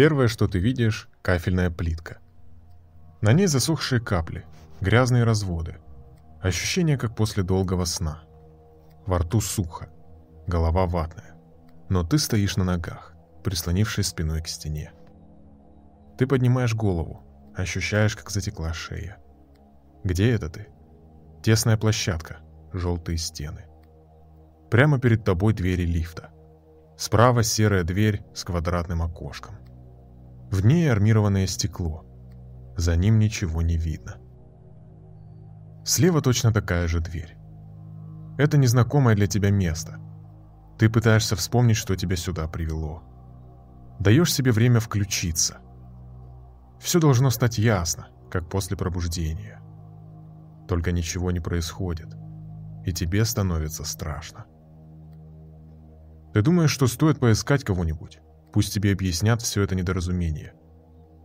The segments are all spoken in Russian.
Первое, что ты видишь – кафельная плитка. На ней засохшие капли, грязные разводы. Ощущение, как после долгого сна. Во рту сухо, голова ватная. Но ты стоишь на ногах, прислонившись спиной к стене. Ты поднимаешь голову, ощущаешь, как затекла шея. Где это ты? Тесная площадка, желтые стены. Прямо перед тобой двери лифта. Справа серая дверь с квадратным окошком. В ней армированное стекло. За ним ничего не видно. Слева точно такая же дверь. Это незнакомое для тебя место. Ты пытаешься вспомнить, что тебя сюда привело. Даешь себе время включиться. Все должно стать ясно, как после пробуждения. Только ничего не происходит, и тебе становится страшно. Ты думаешь, что стоит поискать кого-нибудь? Пусть тебе объяснят все это недоразумение.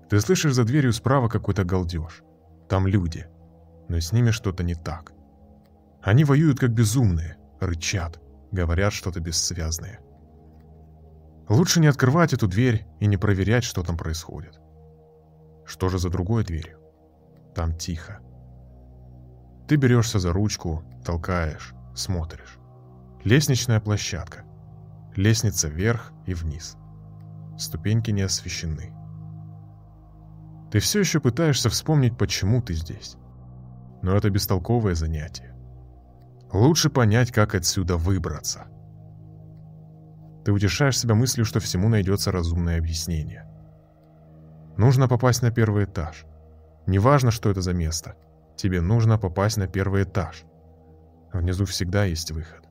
Ты слышишь за дверью справа какой-то галдеж. Там люди. Но с ними что-то не так. Они воюют как безумные, рычат, говорят что-то бессвязное. Лучше не открывать эту дверь и не проверять, что там происходит. Что же за другой дверью? Там тихо. Ты берешься за ручку, толкаешь, смотришь. Лестничная площадка. Лестница вверх и вниз. Ступеньки не освещены. Ты все еще пытаешься вспомнить, почему ты здесь. Но это бестолковое занятие. Лучше понять, как отсюда выбраться. Ты утешаешь себя мыслью, что всему найдется разумное объяснение. Нужно попасть на первый этаж. Неважно, что это за место. Тебе нужно попасть на первый этаж. Внизу всегда есть выход.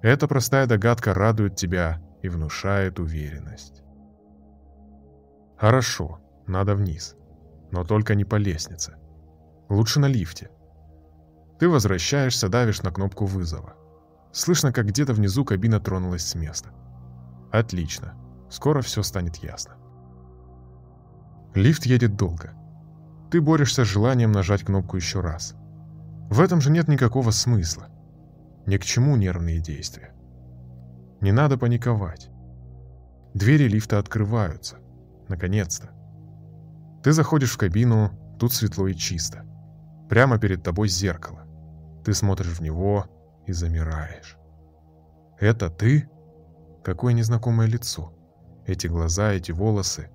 Эта простая догадка радует тебя и внушает уверенность. Хорошо, надо вниз. Но только не по лестнице. Лучше на лифте. Ты возвращаешься, давишь на кнопку вызова. Слышно, как где-то внизу кабина тронулась с места. Отлично. Скоро все станет ясно. Лифт едет долго. Ты борешься с желанием нажать кнопку еще раз. В этом же нет никакого смысла. Ни к чему нервные действия. Не надо паниковать. Двери лифта открываются. Наконец-то. Ты заходишь в кабину, тут светло и чисто. Прямо перед тобой зеркало. Ты смотришь в него и замираешь. Это ты? Какое незнакомое лицо. Эти глаза, эти волосы.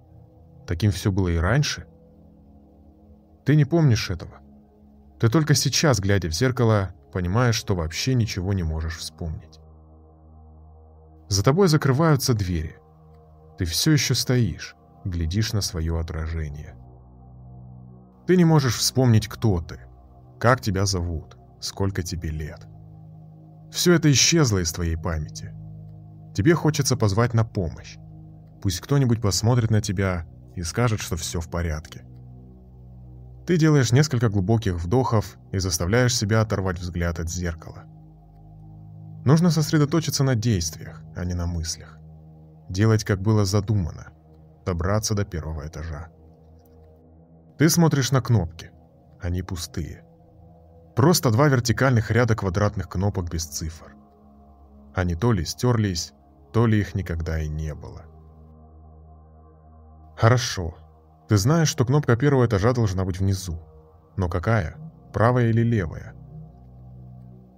Таким все было и раньше? Ты не помнишь этого. Ты только сейчас, глядя в зеркало, понимаешь, что вообще ничего не можешь вспомнить. За тобой закрываются двери. Ты все еще стоишь, глядишь на свое отражение. Ты не можешь вспомнить, кто ты, как тебя зовут, сколько тебе лет. Все это исчезло из твоей памяти. Тебе хочется позвать на помощь. Пусть кто-нибудь посмотрит на тебя и скажет, что все в порядке. Ты делаешь несколько глубоких вдохов и заставляешь себя оторвать взгляд от зеркала. Нужно сосредоточиться на действиях, а не на мыслях. Делать, как было задумано. Добраться до первого этажа. Ты смотришь на кнопки. Они пустые. Просто два вертикальных ряда квадратных кнопок без цифр. Они то ли стерлись, то ли их никогда и не было. Хорошо. Ты знаешь, что кнопка первого этажа должна быть внизу. Но какая? Правая или левая?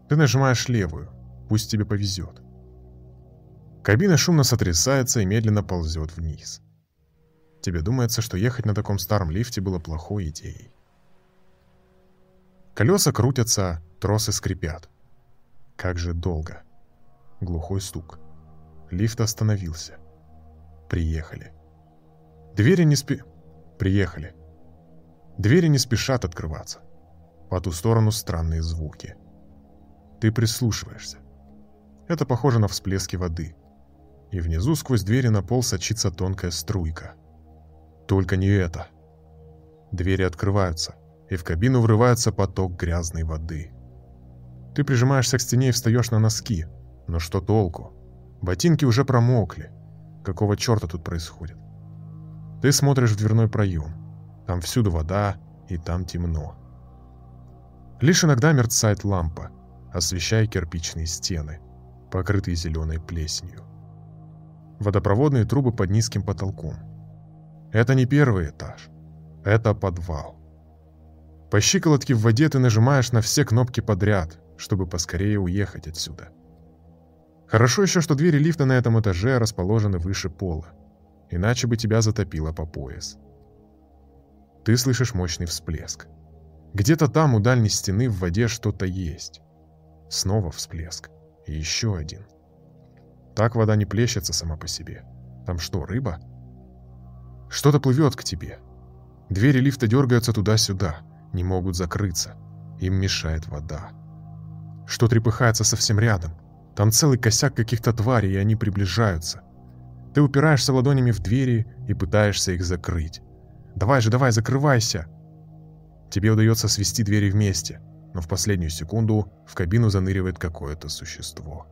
Ты нажимаешь левую. Пусть тебе повезет. Кабина шумно сотрясается и медленно ползет вниз. Тебе думается, что ехать на таком старом лифте было плохой идеей. Колеса крутятся, тросы скрипят. Как же долго. Глухой стук. Лифт остановился. Приехали. Двери не спи... Приехали. Двери не спешат открываться. По ту сторону странные звуки. Ты прислушиваешься. Это похоже на всплески воды. И внизу сквозь двери на пол сочится тонкая струйка. Только не это. Двери открываются, и в кабину врывается поток грязной воды. Ты прижимаешься к стене и встаешь на носки. Но что толку? Ботинки уже промокли. Какого черта тут происходит? Ты смотришь в дверной проем. Там всюду вода, и там темно. Лишь иногда мерцает лампа, освещая кирпичные стены, покрытые зеленой плесенью. водопроводные трубы под низким потолком. Это не первый этаж, это подвал. По щиколотке в воде ты нажимаешь на все кнопки подряд, чтобы поскорее уехать отсюда. Хорошо еще, что двери лифта на этом этаже расположены выше пола, иначе бы тебя затопило по пояс. Ты слышишь мощный всплеск. Где-то там у дальней стены в воде что-то есть. Снова всплеск. И еще один. Так вода не плещется сама по себе. Там что, рыба? Что-то плывет к тебе. Двери лифта дергаются туда-сюда, не могут закрыться. Им мешает вода. Что трепыхается совсем рядом. Там целый косяк каких-то тварей, и они приближаются. Ты упираешься ладонями в двери и пытаешься их закрыть. «Давай же, давай, закрывайся!» Тебе удается свести двери вместе, но в последнюю секунду в кабину заныривает какое-то существо.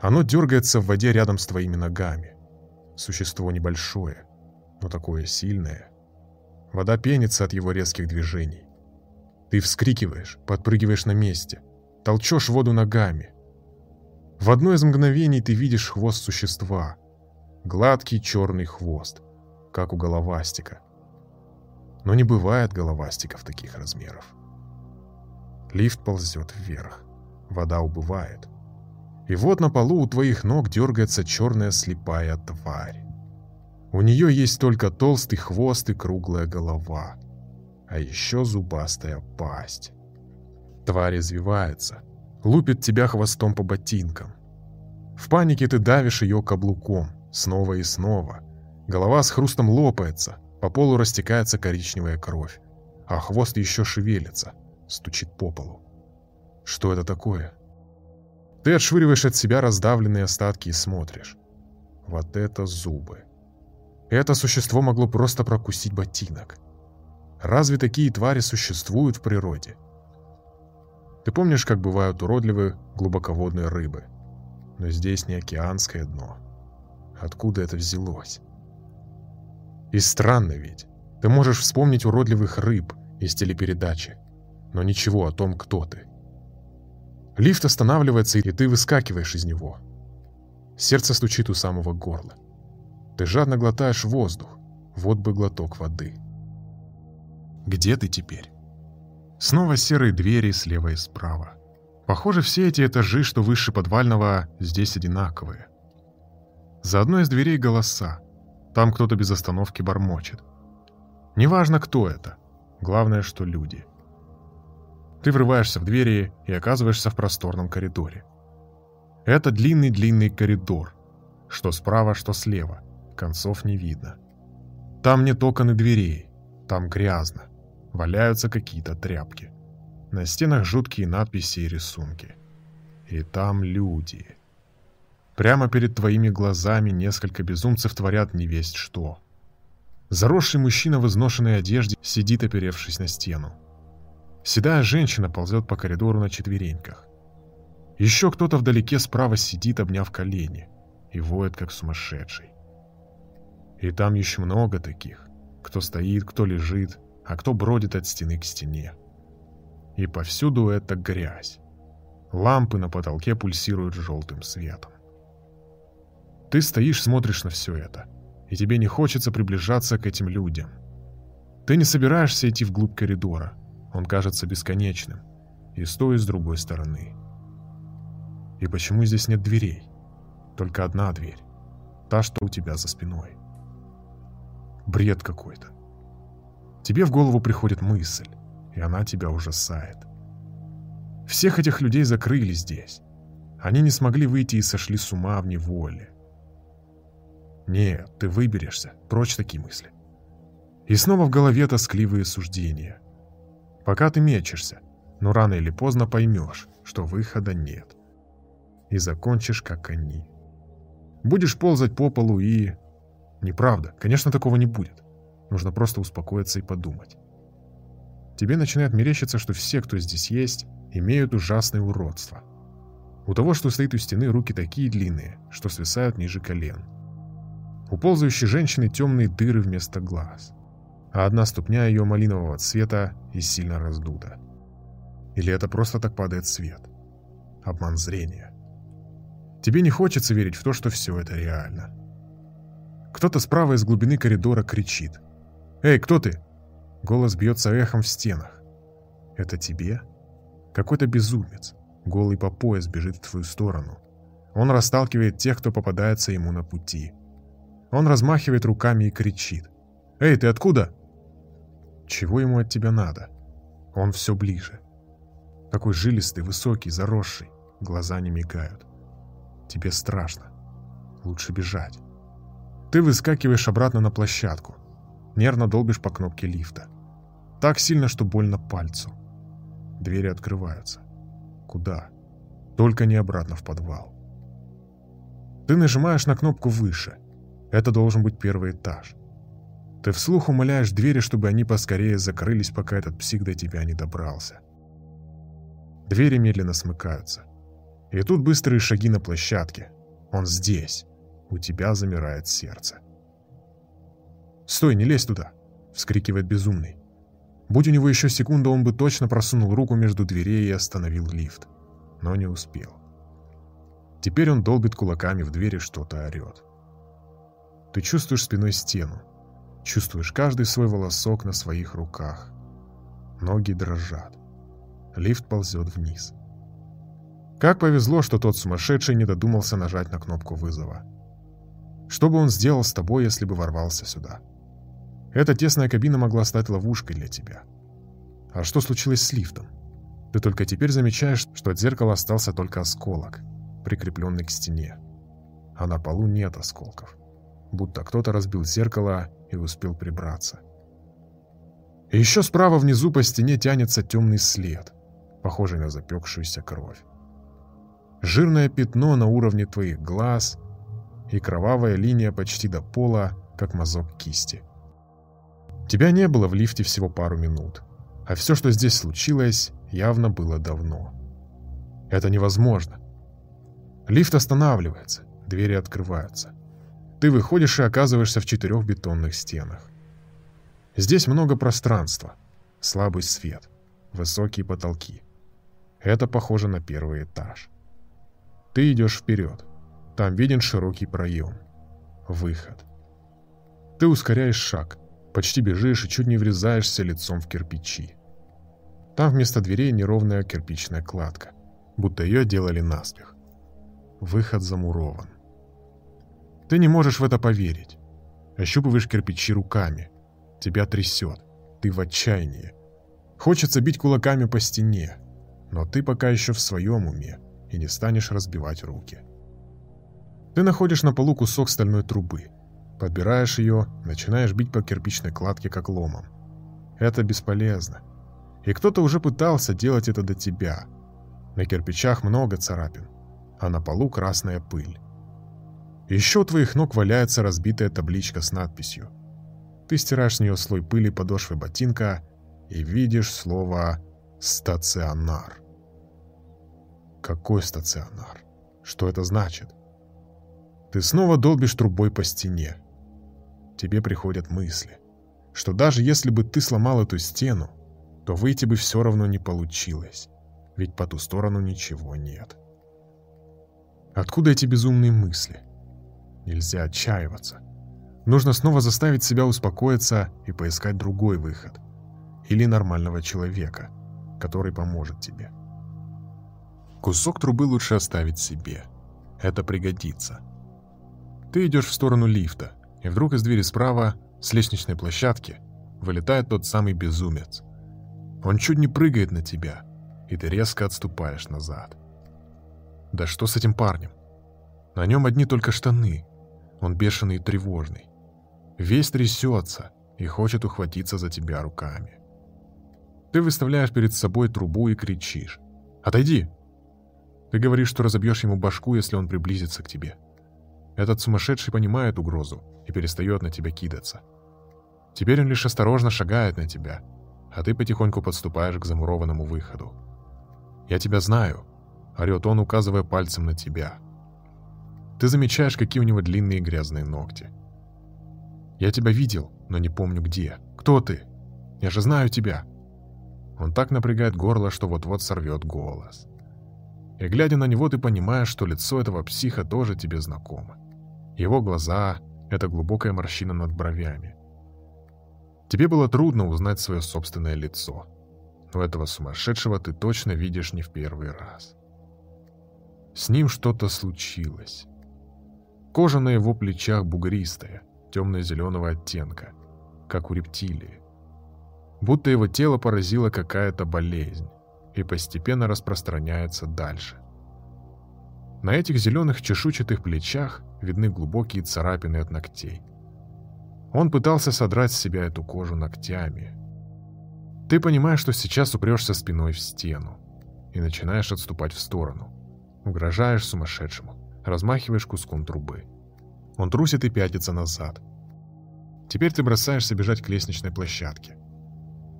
Оно дергается в воде рядом с твоими ногами. Существо небольшое, но такое сильное. Вода пенится от его резких движений. Ты вскрикиваешь, подпрыгиваешь на месте, толчешь воду ногами. В одно из мгновений ты видишь хвост существа. Гладкий черный хвост, как у головастика. Но не бывает головастиков таких размеров. Лифт ползет вверх. Вода убывает. И вот на полу у твоих ног дергается черная слепая тварь. У нее есть только толстый хвост и круглая голова. А еще зубастая пасть. Тварь извивается. Лупит тебя хвостом по ботинкам. В панике ты давишь ее каблуком. Снова и снова. Голова с хрустом лопается. По полу растекается коричневая кровь. А хвост еще шевелится. Стучит по полу. Что это такое? Ты отшвыриваешь от себя раздавленные остатки и смотришь. Вот это зубы. Это существо могло просто прокусить ботинок. Разве такие твари существуют в природе? Ты помнишь, как бывают уродливые глубоководные рыбы? Но здесь не океанское дно. Откуда это взялось? И странно ведь. Ты можешь вспомнить уродливых рыб из телепередачи, но ничего о том, кто ты. Лифт останавливается, и ты выскакиваешь из него. Сердце стучит у самого горла. Ты жадно глотаешь воздух. Вот бы глоток воды. Где ты теперь? Снова серые двери слева и справа. Похоже, все эти этажи, что выше подвального, здесь одинаковые. За одной из дверей голоса. Там кто-то без остановки бормочет. Неважно, кто это. Главное, что люди. Ты врываешься в двери и оказываешься в просторном коридоре. Это длинный-длинный коридор. Что справа, что слева концов не видно. Там нет окон и дверей, там грязно, валяются какие-то тряпки. На стенах жуткие надписи и рисунки. И там люди. Прямо перед твоими глазами несколько безумцев творят невесть что. Заросший мужчина в изношенной одежде сидит, оперевшись на стену. Седая женщина ползет по коридору на четвереньках. Еще кто-то вдалеке справа сидит, обняв колени, и воет, как сумасшедший. И там еще много таких, кто стоит, кто лежит, а кто бродит от стены к стене. И повсюду это грязь. Лампы на потолке пульсируют желтым светом. Ты стоишь, смотришь на все это, и тебе не хочется приближаться к этим людям. Ты не собираешься идти вглубь коридора, он кажется бесконечным, и с той, и с другой стороны. И почему здесь нет дверей? Только одна дверь, та, что у тебя за спиной. Бред какой-то. Тебе в голову приходит мысль, и она тебя ужасает. Всех этих людей закрыли здесь. Они не смогли выйти и сошли с ума в неволе. Нет, ты выберешься, прочь такие мысли. И снова в голове тоскливые суждения. Пока ты мечешься, но рано или поздно поймешь, что выхода нет. И закончишь, как они. Будешь ползать по полу и Неправда, конечно, такого не будет. Нужно просто успокоиться и подумать. Тебе начинает мерещиться, что все, кто здесь есть, имеют ужасное уродство. У того, что стоит у стены, руки такие длинные, что свисают ниже колен. У ползающей женщины темные дыры вместо глаз, а одна ступня ее малинового цвета и сильно раздута. Или это просто так падает свет? Обман зрения. Тебе не хочется верить в то, что все это реально. Кто-то справа из глубины коридора кричит. «Эй, кто ты?» Голос бьется эхом в стенах. «Это тебе?» Какой-то безумец, голый по пояс, бежит в твою сторону. Он расталкивает тех, кто попадается ему на пути. Он размахивает руками и кричит. «Эй, ты откуда?» Чего ему от тебя надо? Он все ближе. Такой жилистый, высокий, заросший. Глаза не мигают. Тебе страшно. Лучше бежать. Ты выскакиваешь обратно на площадку. Нервно долбишь по кнопке лифта. Так сильно, что больно пальцу. Двери открываются. Куда? Только не обратно в подвал. Ты нажимаешь на кнопку выше. Это должен быть первый этаж. Ты вслух умоляешь двери, чтобы они поскорее закрылись, пока этот псих до тебя не добрался. Двери медленно смыкаются. И тут быстрые шаги на площадке. Он здесь. У тебя замирает сердце. «Стой, не лезь туда!» — вскрикивает безумный. Будь у него еще секунда, он бы точно просунул руку между дверей и остановил лифт. Но не успел. Теперь он долбит кулаками в двери, что-то орет. Ты чувствуешь спиной стену. Чувствуешь каждый свой волосок на своих руках. Ноги дрожат. Лифт ползет вниз. Как повезло, что тот сумасшедший не додумался нажать на кнопку вызова. Что бы он сделал с тобой, если бы ворвался сюда? Эта тесная кабина могла стать ловушкой для тебя. А что случилось с лифтом? Ты только теперь замечаешь, что от зеркала остался только осколок, прикрепленный к стене. А на полу нет осколков. Будто кто-то разбил зеркало и успел прибраться. И еще справа внизу по стене тянется темный след, похожий на запекшуюся кровь. Жирное пятно на уровне твоих глаз и кровавая линия почти до пола, как мазок кисти. Тебя не было в лифте всего пару минут, а все, что здесь случилось, явно было давно. Это невозможно. Лифт останавливается, двери открываются. Ты выходишь и оказываешься в четырех бетонных стенах. Здесь много пространства, слабый свет, высокие потолки. Это похоже на первый этаж. Ты идешь вперед. Там виден широкий проем. Выход. Ты ускоряешь шаг, Почти бежишь и чуть не врезаешься лицом в кирпичи. Там вместо дверей неровная кирпичная кладка, будто ее делали наспех. Выход замурован. Ты не можешь в это поверить. Ощупываешь кирпичи руками. Тебя трясет. Ты в отчаянии. Хочется бить кулаками по стене, но ты пока еще в своем уме и не станешь разбивать руки. Ты находишь на полу кусок стальной трубы. Подбираешь ее, начинаешь бить по кирпичной кладке как ломом. Это бесполезно. И кто-то уже пытался делать это до тебя. На кирпичах много царапин, а на полу красная пыль. Еще у твоих ног валяется разбитая табличка с надписью. Ты стираешь с нее слой пыли подошвы ботинка и видишь слово «стационар». Какой стационар? Что это значит? Ты снова долбишь трубой по стене тебе приходят мысли, что даже если бы ты сломал эту стену, то выйти бы все равно не получилось, ведь по ту сторону ничего нет. Откуда эти безумные мысли? Нельзя отчаиваться. Нужно снова заставить себя успокоиться и поискать другой выход. Или нормального человека, который поможет тебе. Кусок трубы лучше оставить себе. Это пригодится. Ты идешь в сторону лифта, и вдруг из двери справа, с лестничной площадки, вылетает тот самый безумец. Он чуть не прыгает на тебя, и ты резко отступаешь назад. Да что с этим парнем? На нем одни только штаны. Он бешеный и тревожный. Весь трясется и хочет ухватиться за тебя руками. Ты выставляешь перед собой трубу и кричишь. «Отойди!» Ты говоришь, что разобьешь ему башку, если он приблизится к тебе. Этот сумасшедший понимает угрозу и перестает на тебя кидаться. Теперь он лишь осторожно шагает на тебя, а ты потихоньку подступаешь к замурованному выходу. «Я тебя знаю», — орет он, указывая пальцем на тебя. Ты замечаешь, какие у него длинные грязные ногти. «Я тебя видел, но не помню где. Кто ты? Я же знаю тебя!» Он так напрягает горло, что вот-вот сорвет голос. И глядя на него, ты понимаешь, что лицо этого психа тоже тебе знакомо. Его глаза — это глубокая морщина над бровями. Тебе было трудно узнать свое собственное лицо. Но этого сумасшедшего ты точно видишь не в первый раз. С ним что-то случилось. Кожа на его плечах бугристая, темно-зеленого оттенка, как у рептилии. Будто его тело поразила какая-то болезнь и постепенно распространяется дальше. На этих зеленых чешуйчатых плечах видны глубокие царапины от ногтей. Он пытался содрать с себя эту кожу ногтями. Ты понимаешь, что сейчас упрешься спиной в стену и начинаешь отступать в сторону. Угрожаешь сумасшедшему, размахиваешь куском трубы. Он трусит и пятится назад. Теперь ты бросаешься бежать к лестничной площадке.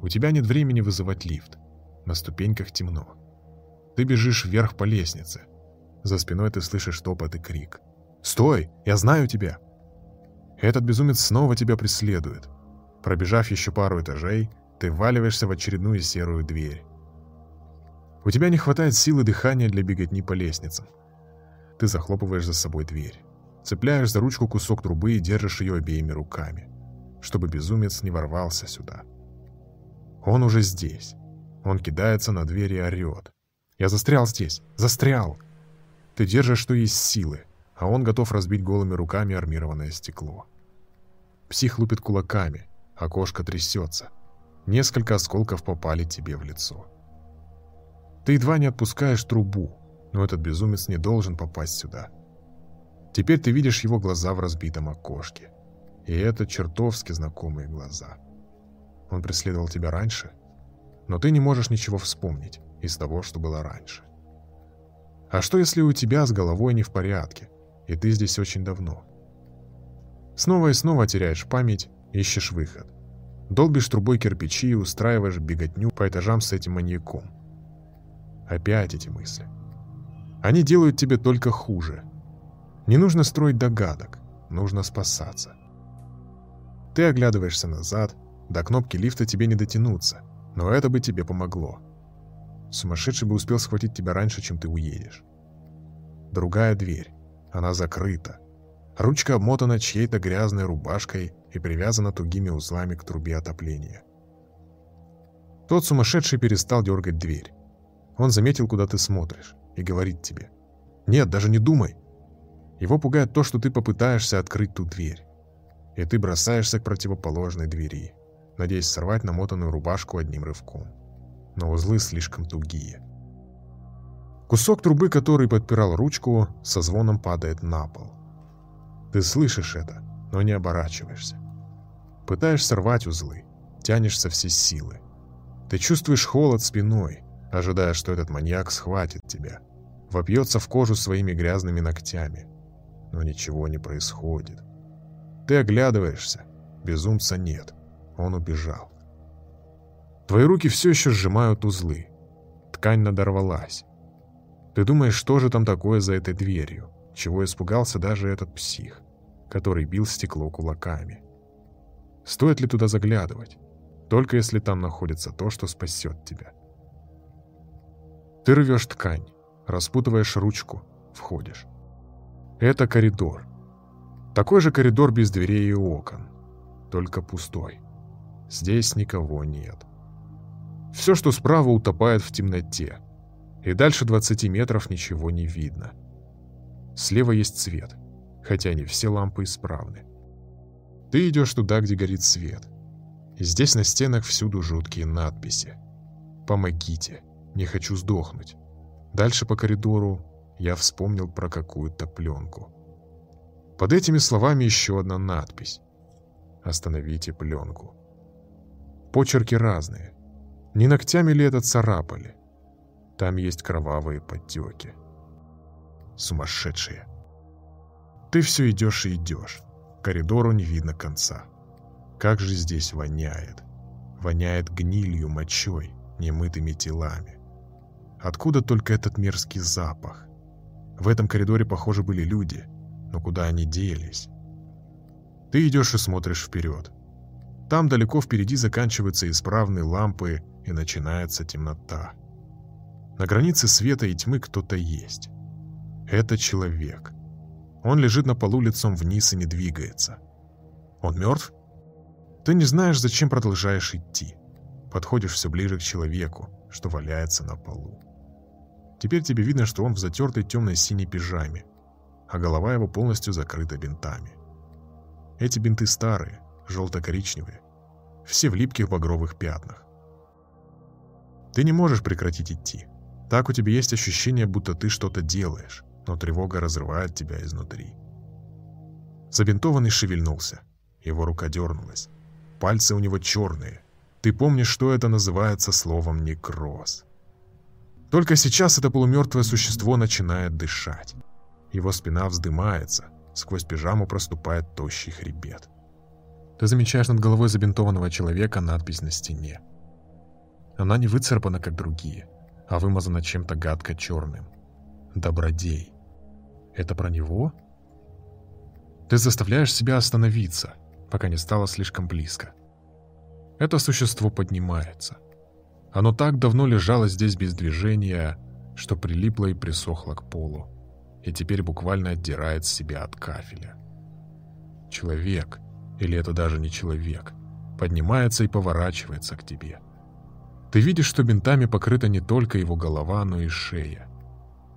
У тебя нет времени вызывать лифт. На ступеньках темно. Ты бежишь вверх по лестнице. За спиной ты слышишь топот и крик. «Стой! Я знаю тебя!» Этот безумец снова тебя преследует. Пробежав еще пару этажей, ты вваливаешься в очередную серую дверь. У тебя не хватает силы дыхания для беготни по лестницам. Ты захлопываешь за собой дверь. Цепляешь за ручку кусок трубы и держишь ее обеими руками, чтобы безумец не ворвался сюда. Он уже здесь. Он кидается на дверь и орет. «Я застрял здесь! Застрял!» Ты держишь, что есть силы, а он готов разбить голыми руками армированное стекло. Псих лупит кулаками, окошко трясется. Несколько осколков попали тебе в лицо. Ты едва не отпускаешь трубу, но этот безумец не должен попасть сюда. Теперь ты видишь его глаза в разбитом окошке. И это чертовски знакомые глаза. Он преследовал тебя раньше, но ты не можешь ничего вспомнить из того, что было раньше. А что, если у тебя с головой не в порядке, и ты здесь очень давно? Снова и снова теряешь память, ищешь выход. Долбишь трубой кирпичи и устраиваешь беготню по этажам с этим маньяком. Опять эти мысли. Они делают тебе только хуже. Не нужно строить догадок, нужно спасаться. Ты оглядываешься назад, до кнопки лифта тебе не дотянуться, но это бы тебе помогло. Сумасшедший бы успел схватить тебя раньше, чем ты уедешь. Другая дверь. Она закрыта. Ручка обмотана чьей-то грязной рубашкой и привязана тугими узлами к трубе отопления. Тот сумасшедший перестал дергать дверь. Он заметил, куда ты смотришь, и говорит тебе. «Нет, даже не думай!» Его пугает то, что ты попытаешься открыть ту дверь. И ты бросаешься к противоположной двери надеясь сорвать намотанную рубашку одним рывком. Но узлы слишком тугие. Кусок трубы, который подпирал ручку, со звоном падает на пол. Ты слышишь это, но не оборачиваешься. Пытаешься рвать узлы, тянешь со всей силы. Ты чувствуешь холод спиной, ожидая, что этот маньяк схватит тебя, вопьется в кожу своими грязными ногтями. Но ничего не происходит. Ты оглядываешься, безумца нет. Он убежал. Твои руки все еще сжимают узлы. Ткань надорвалась. Ты думаешь, что же там такое за этой дверью, чего испугался даже этот псих, который бил стекло кулаками. Стоит ли туда заглядывать? Только если там находится то, что спасет тебя. Ты рвешь ткань, распутываешь ручку, входишь. Это коридор. Такой же коридор без дверей и окон, только пустой. Здесь никого нет. Все, что справа, утопает в темноте. И дальше 20 метров ничего не видно. Слева есть свет, хотя не все лампы исправны. Ты идешь туда, где горит свет. И здесь на стенах всюду жуткие надписи. «Помогите, не хочу сдохнуть». Дальше по коридору я вспомнил про какую-то пленку. Под этими словами еще одна надпись. «Остановите пленку». Почерки разные. Не ногтями ли это царапали? Там есть кровавые подтеки. Сумасшедшие. Ты все идешь и идешь. Коридору не видно конца. Как же здесь воняет. Воняет гнилью, мочой, немытыми телами. Откуда только этот мерзкий запах? В этом коридоре, похоже, были люди, но куда они делись? Ты идешь и смотришь вперед. Там далеко впереди заканчиваются исправные лампы и начинается темнота. На границе света и тьмы кто-то есть. Это человек. Он лежит на полу лицом вниз и не двигается. Он мертв? Ты не знаешь, зачем продолжаешь идти. Подходишь все ближе к человеку, что валяется на полу. Теперь тебе видно, что он в затертой темной синей пижаме, а голова его полностью закрыта бинтами. Эти бинты старые, желто-коричневые, все в липких багровых пятнах. Ты не можешь прекратить идти. Так у тебя есть ощущение, будто ты что-то делаешь, но тревога разрывает тебя изнутри. Забинтованный шевельнулся. Его рука дернулась. Пальцы у него черные. Ты помнишь, что это называется словом «некроз». Только сейчас это полумертвое существо начинает дышать. Его спина вздымается, сквозь пижаму проступает тощий хребет. Ты замечаешь над головой забинтованного человека надпись на стене. Она не выцарапана, как другие, а вымазана чем-то гадко черным. Добродей. Это про него? Ты заставляешь себя остановиться, пока не стало слишком близко. Это существо поднимается. Оно так давно лежало здесь без движения, что прилипло и присохло к полу, и теперь буквально отдирает себя от кафеля. Человек, или это даже не человек, поднимается и поворачивается к тебе. Ты видишь, что бинтами покрыта не только его голова, но и шея.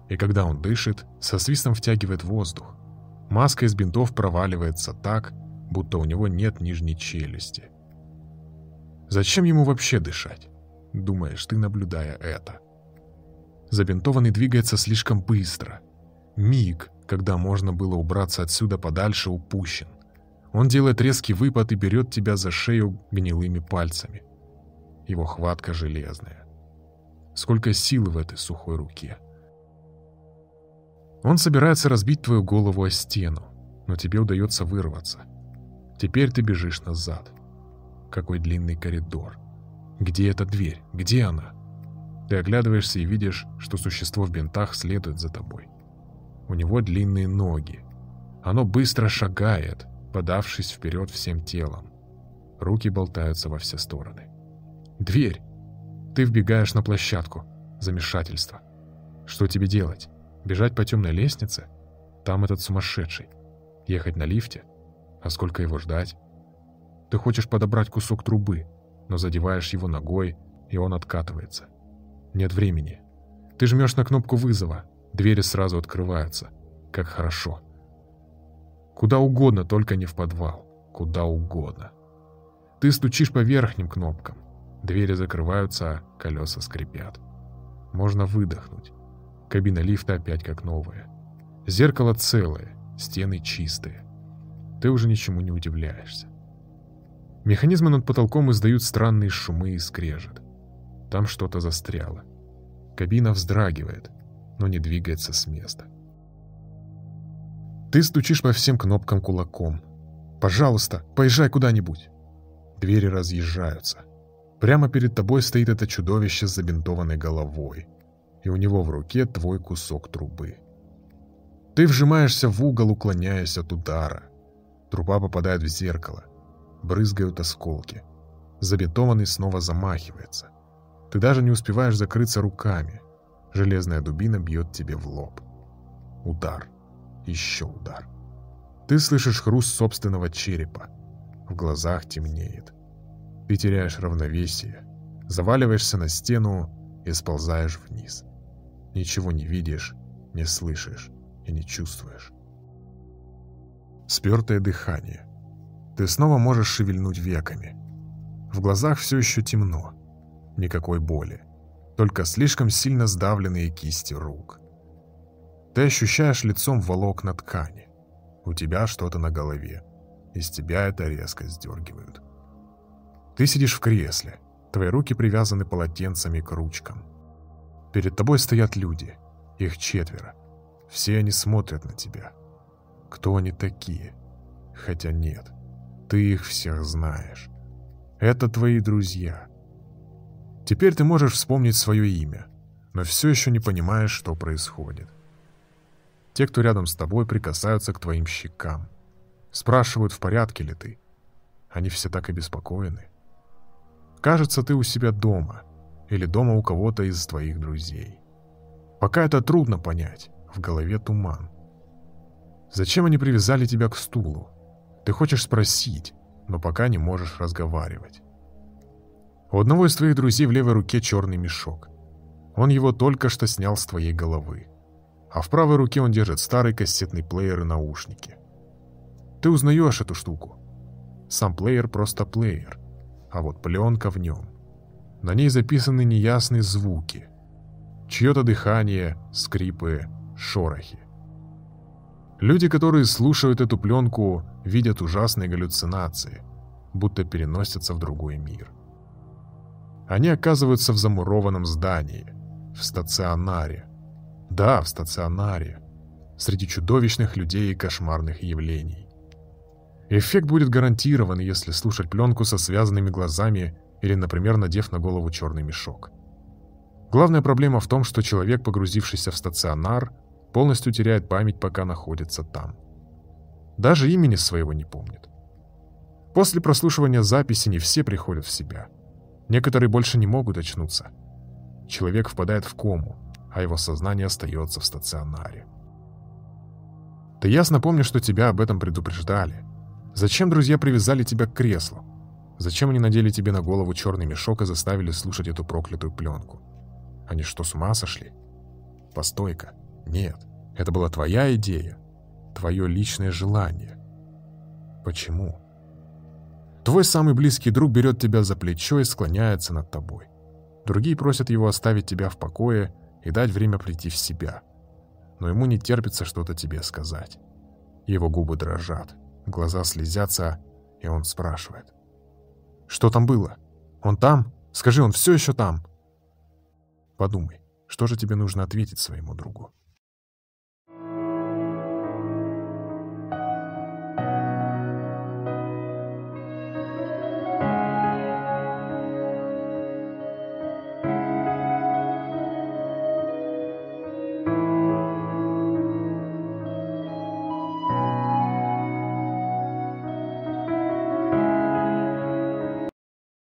И когда он дышит, со свистом втягивает воздух. Маска из бинтов проваливается так, будто у него нет нижней челюсти. Зачем ему вообще дышать? Думаешь ты, наблюдая это. Забинтованный двигается слишком быстро. Миг, когда можно было убраться отсюда подальше, упущен. Он делает резкий выпад и берет тебя за шею гнилыми пальцами. Его хватка железная. Сколько силы в этой сухой руке. Он собирается разбить твою голову о стену, но тебе удается вырваться. Теперь ты бежишь назад. Какой длинный коридор. Где эта дверь? Где она? Ты оглядываешься и видишь, что существо в бинтах следует за тобой. У него длинные ноги. Оно быстро шагает, подавшись вперед всем телом. Руки болтаются во все стороны. Дверь! Ты вбегаешь на площадку. Замешательство. Что тебе делать? Бежать по темной лестнице? Там этот сумасшедший. Ехать на лифте? А сколько его ждать? Ты хочешь подобрать кусок трубы, но задеваешь его ногой, и он откатывается. Нет времени. Ты жмешь на кнопку вызова, двери сразу открываются. Как хорошо. Куда угодно, только не в подвал. Куда угодно. Ты стучишь по верхним кнопкам. Двери закрываются, а колеса скрипят. Можно выдохнуть. Кабина лифта опять как новая. Зеркало целое, стены чистые. Ты уже ничему не удивляешься. Механизмы над потолком издают странные шумы и скрежет. Там что-то застряло. Кабина вздрагивает, но не двигается с места. Ты стучишь по всем кнопкам кулаком. «Пожалуйста, поезжай куда-нибудь!» Двери разъезжаются. Прямо перед тобой стоит это чудовище с забинтованной головой, и у него в руке твой кусок трубы. Ты вжимаешься в угол, уклоняясь от удара. Труба попадает в зеркало брызгают осколки. Забетованный снова замахивается. Ты даже не успеваешь закрыться руками. Железная дубина бьет тебе в лоб. Удар. Еще удар. Ты слышишь хруст собственного черепа. В глазах темнеет. Ты теряешь равновесие, заваливаешься на стену и сползаешь вниз. Ничего не видишь, не слышишь и не чувствуешь. Спертое дыхание. Ты снова можешь шевельнуть веками. В глазах все еще темно. Никакой боли. Только слишком сильно сдавленные кисти рук. Ты ощущаешь лицом волокна ткани. У тебя что-то на голове. Из тебя это резко сдергивают. Ты сидишь в кресле. Твои руки привязаны полотенцами к ручкам. Перед тобой стоят люди. Их четверо. Все они смотрят на тебя. Кто они такие? Хотя нет. Ты их всех знаешь. Это твои друзья. Теперь ты можешь вспомнить свое имя, но все еще не понимаешь, что происходит. Те, кто рядом с тобой, прикасаются к твоим щекам. Спрашивают, в порядке ли ты. Они все так обеспокоены. Кажется, ты у себя дома или дома у кого-то из твоих друзей. Пока это трудно понять, в голове туман. Зачем они привязали тебя к стулу? Ты хочешь спросить, но пока не можешь разговаривать. У одного из твоих друзей в левой руке черный мешок. Он его только что снял с твоей головы. А в правой руке он держит старый кассетный плеер и наушники. Ты узнаешь эту штуку. Сам плеер просто плеер, а вот пленка в нем. На ней записаны неясные звуки. Чье-то дыхание, скрипы, шорохи. Люди, которые слушают эту пленку, видят ужасные галлюцинации, будто переносятся в другой мир. Они оказываются в замурованном здании, в стационаре. Да, в стационаре, среди чудовищных людей и кошмарных явлений. Эффект будет гарантирован, если слушать пленку со связанными глазами или, например, надев на голову черный мешок. Главная проблема в том, что человек, погрузившийся в стационар, полностью теряет память, пока находится там. Даже имени своего не помнит. После прослушивания записи не все приходят в себя. Некоторые больше не могут очнуться. Человек впадает в кому, а его сознание остается в стационаре. Ты ясно помнишь, что тебя об этом предупреждали. Зачем друзья привязали тебя к креслу? Зачем они надели тебе на голову черный мешок и заставили слушать эту проклятую пленку? Они что, с ума сошли? Постой-ка. Нет, это была твоя идея, твое личное желание. Почему? Твой самый близкий друг берет тебя за плечо и склоняется над тобой. Другие просят его оставить тебя в покое и дать время прийти в себя. Но ему не терпится что-то тебе сказать. Его губы дрожат, глаза слезятся, и он спрашивает. «Что там было? Он там? Скажи, он все еще там?» Подумай, что же тебе нужно ответить своему другу?